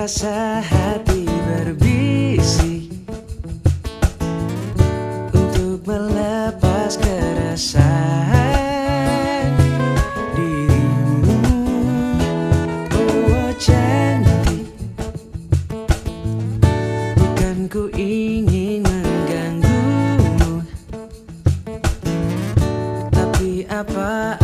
Rasa hati berbisik Untuk melepas kerasan Dirimu. Oh cantik Bukan ku ingin mengganggumu. Tapi apa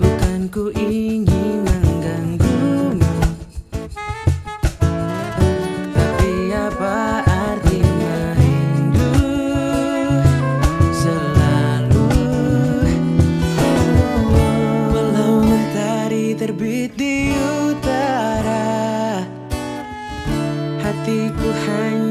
Bukanku ingin mengganggumu Tapi apa artinya rindu Selalu? Walau mentari terbit di utara Hatiku hanya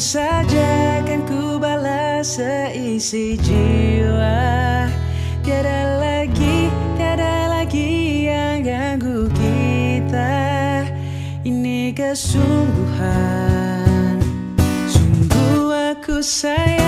saja kan ku balas seisi jiwa. Tiada lagi, tiada lagi yang ganggu kita. Ini kesungguhan. Sungguh aku sayang.